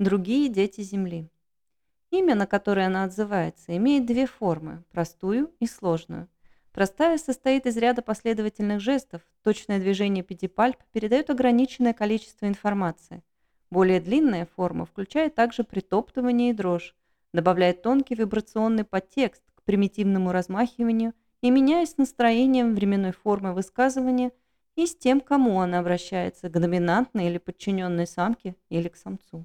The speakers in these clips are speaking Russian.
Другие дети Земли. Имя, на которое она отзывается, имеет две формы – простую и сложную. Простая состоит из ряда последовательных жестов, точное движение педипальп передает ограниченное количество информации. Более длинная форма включает также притоптывание и дрожь, добавляет тонкий вибрационный подтекст к примитивному размахиванию и меняясь настроением временной формы высказывания и с тем, кому она обращается, к доминантной или подчиненной самке или к самцу.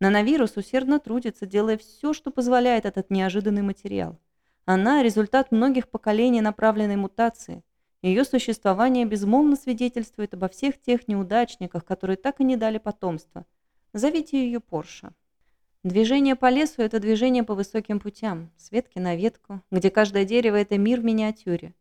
Нановирус усердно трудится, делая все, что позволяет этот неожиданный материал. Она – результат многих поколений направленной мутации. Ее существование безмолвно свидетельствует обо всех тех неудачниках, которые так и не дали потомства. Зовите ее Порша. Движение по лесу – это движение по высоким путям, с ветки на ветку, где каждое дерево – это мир в миниатюре.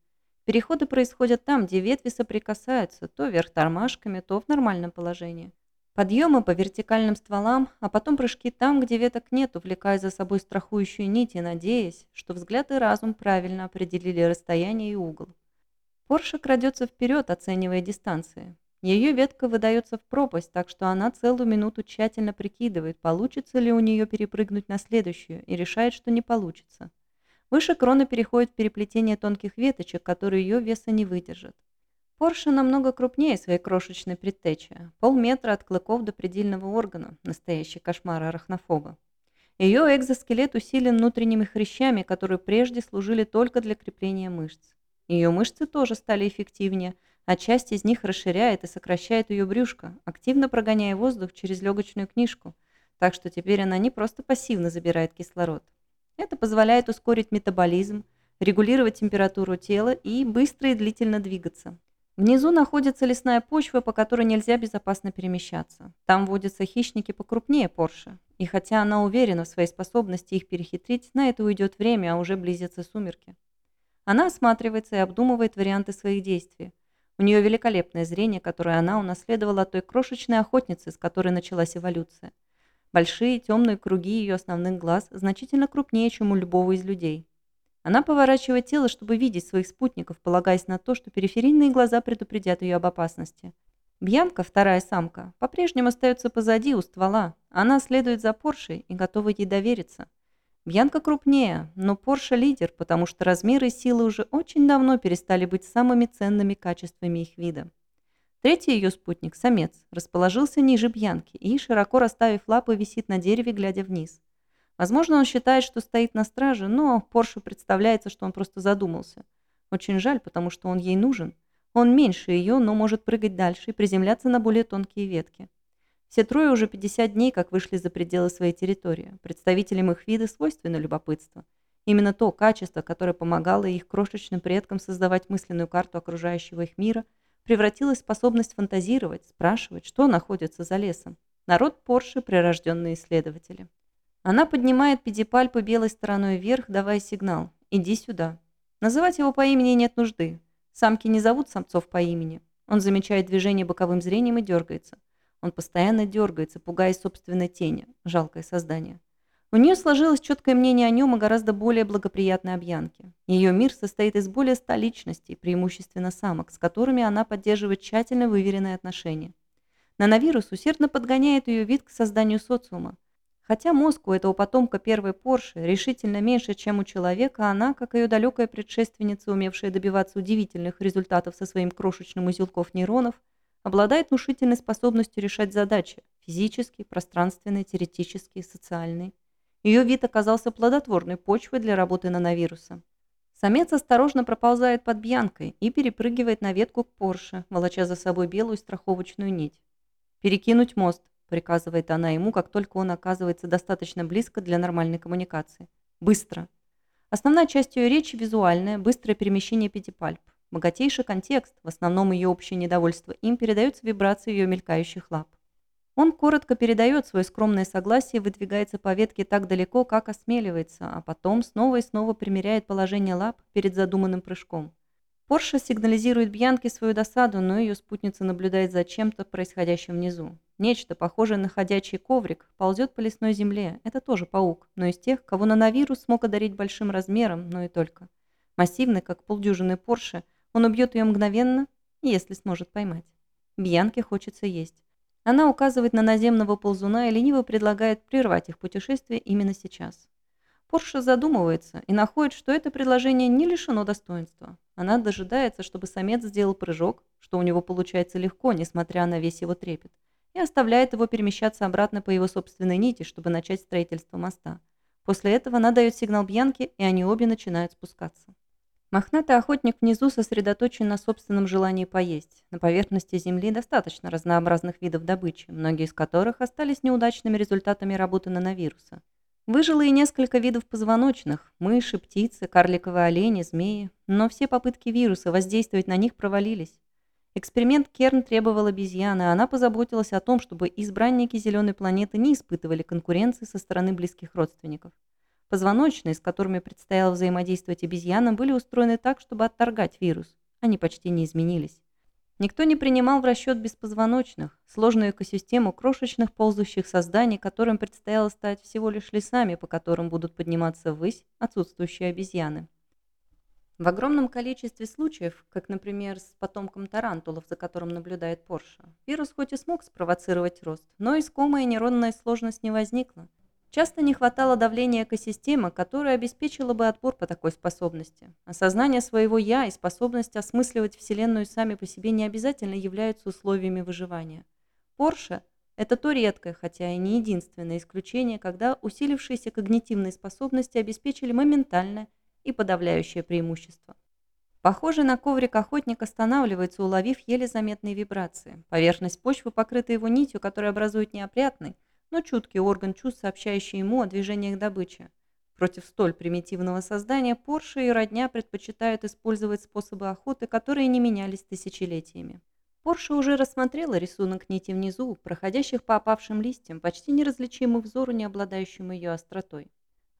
Переходы происходят там, где ветви соприкасаются, то вверх тормашками, то в нормальном положении. Подъемы по вертикальным стволам, а потом прыжки там, где веток нет, увлекая за собой страхующую нить и надеясь, что взгляд и разум правильно определили расстояние и угол. Порше крадется вперед, оценивая дистанции. Ее ветка выдается в пропасть, так что она целую минуту тщательно прикидывает, получится ли у нее перепрыгнуть на следующую, и решает, что не получится. Выше крона переходит в переплетение тонких веточек, которые ее веса не выдержат. Порше намного крупнее своей крошечной предтечи, полметра от клыков до предельного органа, настоящий кошмар арахнофоба. Ее экзоскелет усилен внутренними хрящами, которые прежде служили только для крепления мышц. Ее мышцы тоже стали эффективнее, а часть из них расширяет и сокращает ее брюшко, активно прогоняя воздух через легочную книжку, так что теперь она не просто пассивно забирает кислород. Это позволяет ускорить метаболизм, регулировать температуру тела и быстро и длительно двигаться. Внизу находится лесная почва, по которой нельзя безопасно перемещаться. Там водятся хищники покрупнее Порше. И хотя она уверена в своей способности их перехитрить, на это уйдет время, а уже близятся сумерки. Она осматривается и обдумывает варианты своих действий. У нее великолепное зрение, которое она унаследовала от той крошечной охотницы, с которой началась эволюция. Большие темные круги ее основных глаз значительно крупнее, чем у любого из людей. Она поворачивает тело, чтобы видеть своих спутников, полагаясь на то, что периферийные глаза предупредят ее об опасности. Бьянка, вторая самка, по-прежнему остается позади, у ствола. Она следует за Поршей и готова ей довериться. Бьянка крупнее, но Порша лидер, потому что размеры и силы уже очень давно перестали быть самыми ценными качествами их вида. Третий ее спутник, самец, расположился ниже Бьянки и, широко расставив лапы, висит на дереве, глядя вниз. Возможно, он считает, что стоит на страже, но Порше представляется, что он просто задумался. Очень жаль, потому что он ей нужен. Он меньше ее, но может прыгать дальше и приземляться на более тонкие ветки. Все трое уже 50 дней как вышли за пределы своей территории. Представителям их вида свойственно любопытство. Именно то качество, которое помогало их крошечным предкам создавать мысленную карту окружающего их мира, превратилось в способность фантазировать, спрашивать, что находится за лесом. Народ Порше – прирожденные исследователи. Она поднимает педипальпы белой стороной вверх, давая сигнал «иди сюда». Называть его по имени нет нужды. Самки не зовут самцов по имени. Он замечает движение боковым зрением и дергается. Он постоянно дергается, пугаясь собственной тени. Жалкое создание. У нее сложилось четкое мнение о нем и гораздо более благоприятной объянке. Ее мир состоит из более ста личностей, преимущественно самок, с которыми она поддерживает тщательно выверенные отношения. Нановирус усердно подгоняет ее вид к созданию социума. Хотя мозг у этого потомка первой Порши решительно меньше, чем у человека, она, как ее далекая предшественница, умевшая добиваться удивительных результатов со своим крошечным узелков нейронов, обладает внушительной способностью решать задачи – физические, пространственные, теоретические, социальные. Ее вид оказался плодотворной почвой для работы нановируса. Самец осторожно проползает под бьянкой и перепрыгивает на ветку к Порше, волоча за собой белую страховочную нить. Перекинуть мост приказывает она ему, как только он оказывается достаточно близко для нормальной коммуникации. Быстро. Основная часть ее речи визуальная, быстрое перемещение пятипальп. Богатейший контекст, в основном ее общее недовольство им, передаются вибрации ее мелькающих лап. Он коротко передает свое скромное согласие выдвигается по ветке так далеко, как осмеливается, а потом снова и снова примеряет положение лап перед задуманным прыжком. Порша сигнализирует Бьянке свою досаду, но ее спутница наблюдает за чем-то происходящим внизу. Нечто, похожее на ходячий коврик, ползет по лесной земле. Это тоже паук, но из тех, кого нановирус смог одарить большим размером, но и только. Массивный, как полдюжины Порше, он убьет ее мгновенно, если сможет поймать. Бьянке хочется есть. Она указывает на наземного ползуна и лениво предлагает прервать их путешествие именно сейчас. Порша задумывается и находит, что это предложение не лишено достоинства. Она дожидается, чтобы самец сделал прыжок, что у него получается легко, несмотря на весь его трепет, и оставляет его перемещаться обратно по его собственной нити, чтобы начать строительство моста. После этого она дает сигнал Бьянке, и они обе начинают спускаться. Мохнатый охотник внизу сосредоточен на собственном желании поесть. На поверхности Земли достаточно разнообразных видов добычи, многие из которых остались неудачными результатами работы нановируса. Выжило и несколько видов позвоночных – мыши, птицы, карликовые олени, змеи. Но все попытки вируса воздействовать на них провалились. Эксперимент Керн требовал обезьяны, а она позаботилась о том, чтобы избранники зеленой планеты не испытывали конкуренции со стороны близких родственников. Позвоночные, с которыми предстояло взаимодействовать обезьянам, были устроены так, чтобы отторгать вирус. Они почти не изменились. Никто не принимал в расчет беспозвоночных, сложную экосистему крошечных ползущих созданий, которым предстояло стать всего лишь лесами, по которым будут подниматься ввысь отсутствующие обезьяны. В огромном количестве случаев, как, например, с потомком тарантулов, за которым наблюдает Порша, вирус хоть и смог спровоцировать рост, но искомая нейронная сложность не возникла. Часто не хватало давления экосистемы, которая обеспечила бы отбор по такой способности. Осознание своего «я» и способность осмысливать Вселенную сами по себе не обязательно являются условиями выживания. Порше – это то редкое, хотя и не единственное исключение, когда усилившиеся когнитивные способности обеспечили моментальное и подавляющее преимущество. Похожий на коврик охотник останавливается, уловив еле заметные вибрации. Поверхность почвы покрыта его нитью, которая образует неопрятный, но чуткий орган чувств, сообщающий ему о движениях добычи. Против столь примитивного создания Порше и родня предпочитают использовать способы охоты, которые не менялись тысячелетиями. Порше уже рассмотрела рисунок нити внизу, проходящих по опавшим листьям, почти неразличимый взору, не обладающему ее остротой.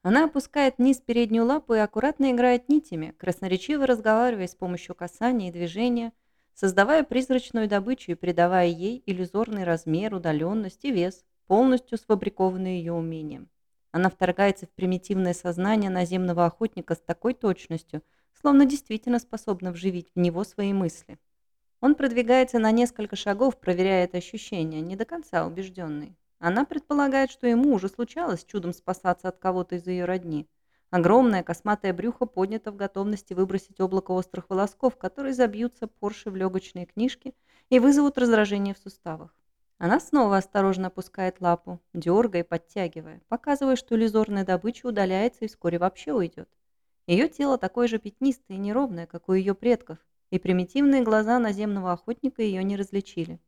Она опускает вниз переднюю лапу и аккуратно играет нитями, красноречиво разговаривая с помощью касания и движения, создавая призрачную добычу и придавая ей иллюзорный размер, удаленность и вес, полностью сфабрикованные ее умением. Она вторгается в примитивное сознание наземного охотника с такой точностью, словно действительно способна вживить в него свои мысли. Он продвигается на несколько шагов, проверяя это ощущение, не до конца убежденный. Она предполагает, что ему уже случалось чудом спасаться от кого-то из ее родни. Огромное косматое брюхо поднято в готовности выбросить облако острых волосков, которые забьются Порше в легочные книжки и вызовут раздражение в суставах. Она снова осторожно опускает лапу, дергая и подтягивая, показывая, что иллюзорная добыча удаляется и вскоре вообще уйдет. Ее тело такое же пятнистое и неровное, как у ее предков, и примитивные глаза наземного охотника ее не различили.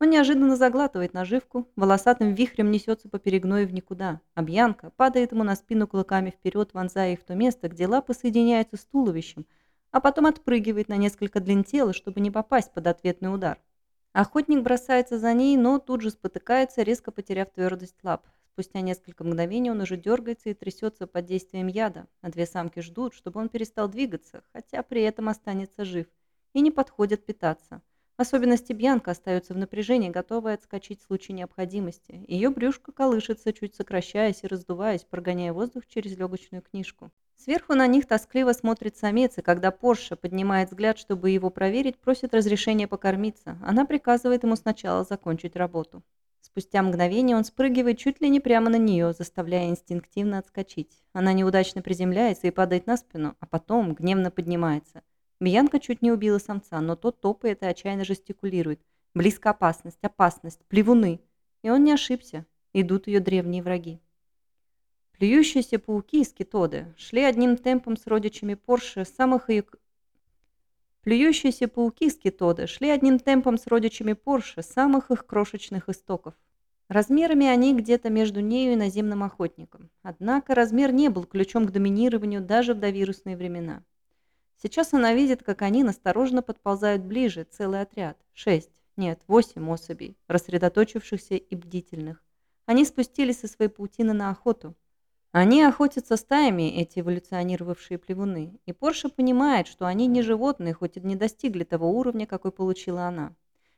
Он неожиданно заглатывает наживку, волосатым вихрем несется по перегною в никуда, а Бьянка падает ему на спину клыками вперед, вонзая их в то место, где лапы соединяются с туловищем, а потом отпрыгивает на несколько длин тела, чтобы не попасть под ответный удар. Охотник бросается за ней, но тут же спотыкается, резко потеряв твердость лап. Спустя несколько мгновений он уже дергается и трясется под действием яда, а две самки ждут, чтобы он перестал двигаться, хотя при этом останется жив, и не подходят питаться. Особенности Бьянка остаются в напряжении, готовая отскочить в случае необходимости. Ее брюшко колышется, чуть сокращаясь и раздуваясь, прогоняя воздух через легочную книжку. Сверху на них тоскливо смотрит самец, и когда Порша поднимает взгляд, чтобы его проверить, просит разрешения покормиться. Она приказывает ему сначала закончить работу. Спустя мгновение он спрыгивает чуть ли не прямо на нее, заставляя инстинктивно отскочить. Она неудачно приземляется и падает на спину, а потом гневно поднимается. Бьянка чуть не убила самца, но тот топает и отчаянно жестикулирует. Близко опасность, опасность, плевуны. И он не ошибся. Идут ее древние враги. Плюющиеся пауки из кетоды шли одним темпом с родичами Порше самых их... Плюющиеся пауки из кетоды шли одним темпом с родичами Порше самых их крошечных истоков. Размерами они где-то между нею и наземным охотником. Однако размер не был ключом к доминированию даже в довирусные времена. Сейчас она видит, как они настороженно подползают ближе, целый отряд. Шесть, нет, восемь особей, рассредоточившихся и бдительных. Они спустились со своей паутины на охоту. Они охотятся стаями, эти эволюционировавшие плевуны, и Порша понимает, что они не животные, хоть и не достигли того уровня, какой получила она.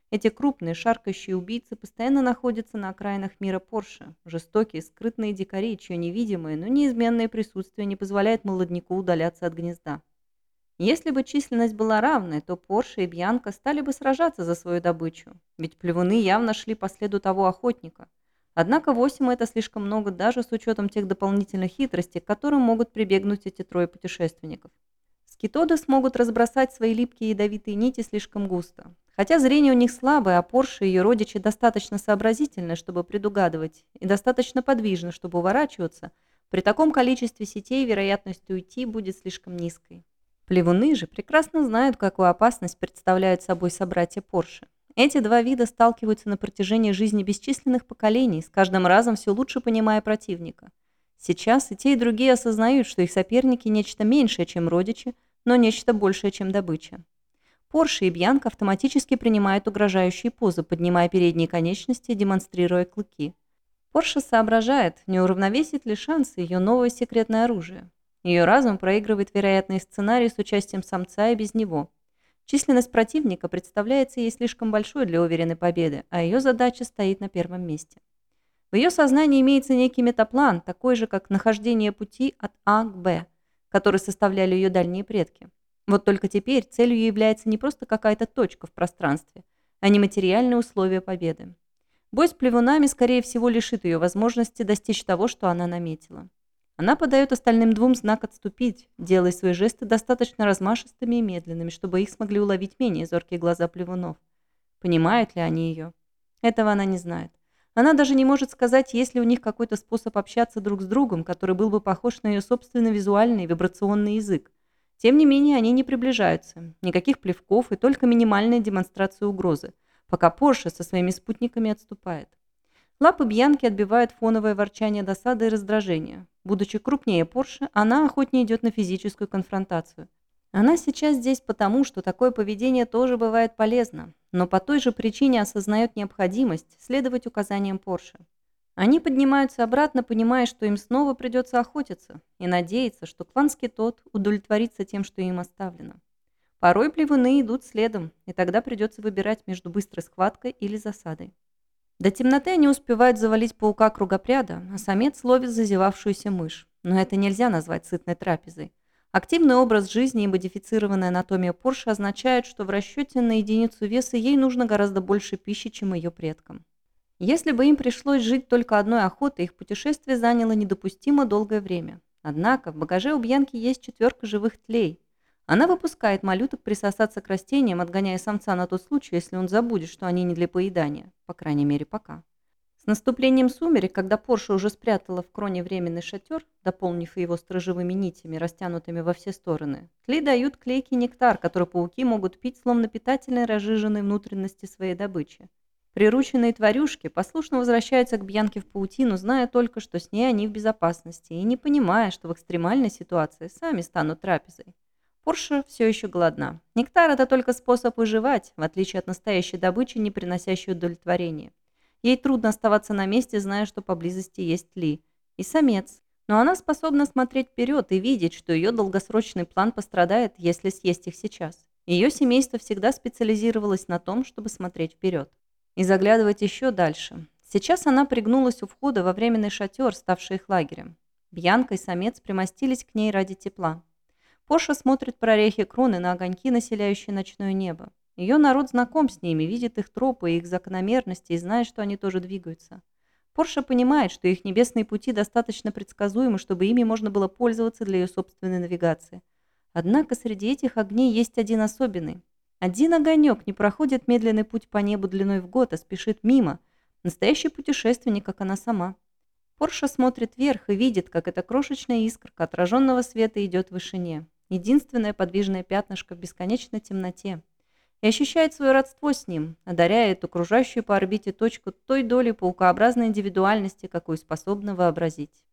Эти крупные, шаркающие убийцы постоянно находятся на окраинах мира Порше, жестокие, скрытные дикари, чье невидимое, но неизменное присутствие не позволяет молодняку удаляться от гнезда. Если бы численность была равной, то Порше и Бьянка стали бы сражаться за свою добычу, ведь плевуны явно шли по следу того охотника. Однако 8 это слишком много даже с учетом тех дополнительных хитростей, к которым могут прибегнуть эти трое путешественников. Скитоды смогут разбросать свои липкие ядовитые нити слишком густо. Хотя зрение у них слабое, а Порше и ее родичи достаточно сообразительны, чтобы предугадывать, и достаточно подвижны, чтобы уворачиваться, при таком количестве сетей вероятность уйти будет слишком низкой. Плевуны же прекрасно знают, какую опасность представляют собой собратья Порше. Эти два вида сталкиваются на протяжении жизни бесчисленных поколений, с каждым разом все лучше понимая противника. Сейчас и те, и другие осознают, что их соперники нечто меньшее, чем родичи, но нечто большее, чем добыча. Порше и Бьянка автоматически принимают угрожающие позы, поднимая передние конечности демонстрируя клыки. Порше соображает, не уравновесит ли шансы ее новое секретное оружие. Ее разум проигрывает вероятный сценарий с участием самца и без него. Численность противника представляется ей слишком большой для уверенной победы, а ее задача стоит на первом месте. В ее сознании имеется некий метаплан, такой же, как нахождение пути от А к Б – которые составляли ее дальние предки. Вот только теперь целью является не просто какая-то точка в пространстве, а не материальные условия победы. Бой с плевунами, скорее всего, лишит ее возможности достичь того, что она наметила. Она подает остальным двум знак «отступить», делая свои жесты достаточно размашистыми и медленными, чтобы их смогли уловить менее зоркие глаза плевунов. Понимают ли они ее? Этого она не знает. Она даже не может сказать, есть ли у них какой-то способ общаться друг с другом, который был бы похож на ее собственный визуальный вибрационный язык. Тем не менее, они не приближаются. Никаких плевков и только минимальная демонстрация угрозы, пока Порше со своими спутниками отступает. Лапы Бьянки отбивают фоновое ворчание досады и раздражения. Будучи крупнее Порше, она охотнее идет на физическую конфронтацию. Она сейчас здесь потому, что такое поведение тоже бывает полезно, но по той же причине осознает необходимость следовать указаниям Порше. Они поднимаются обратно, понимая, что им снова придется охотиться, и надеяться, что кланский тот удовлетворится тем, что им оставлено. Порой плевуны идут следом, и тогда придется выбирать между быстрой схваткой или засадой. До темноты они успевают завалить паука кругопряда, а самец ловит зазевавшуюся мышь. Но это нельзя назвать сытной трапезой. Активный образ жизни и модифицированная анатомия Порше означают, что в расчете на единицу веса ей нужно гораздо больше пищи, чем ее предкам. Если бы им пришлось жить только одной охотой, их путешествие заняло недопустимо долгое время. Однако в багаже у Бьянки есть четверка живых тлей. Она выпускает малюток присосаться к растениям, отгоняя самца на тот случай, если он забудет, что они не для поедания. По крайней мере, пока. С наступлением сумерек, когда Порша уже спрятала в кроне временный шатер, дополнив его сторожевыми нитями, растянутыми во все стороны, тли дают клейкий нектар, который пауки могут пить, словно питательной разжиженной внутренности своей добычи. Прирученные тварюшки послушно возвращаются к Бьянке в паутину, зная только, что с ней они в безопасности, и не понимая, что в экстремальной ситуации сами станут трапезой. Порша все еще голодна. Нектар – это только способ выживать, в отличие от настоящей добычи, не приносящей удовлетворения. Ей трудно оставаться на месте, зная, что поблизости есть Ли. И самец. Но она способна смотреть вперед и видеть, что ее долгосрочный план пострадает, если съесть их сейчас. Ее семейство всегда специализировалось на том, чтобы смотреть вперед. И заглядывать еще дальше. Сейчас она пригнулась у входа во временный шатер, ставший их лагерем. Бьянка и самец примостились к ней ради тепла. Поша смотрит прорехи кроны на огоньки, населяющие ночное небо. Ее народ знаком с ними, видит их тропы и их закономерности и знает, что они тоже двигаются. Порша понимает, что их небесные пути достаточно предсказуемы, чтобы ими можно было пользоваться для ее собственной навигации. Однако среди этих огней есть один особенный. Один огонек не проходит медленный путь по небу длиной в год, а спешит мимо. Настоящий путешественник, как она сама. Порша смотрит вверх и видит, как эта крошечная искорка отраженного света идет в вышине. Единственное подвижное пятнышко в бесконечной темноте и ощущает свое родство с ним, одаряя окружающую по орбите точку той долей паукообразной индивидуальности, какую способна вообразить.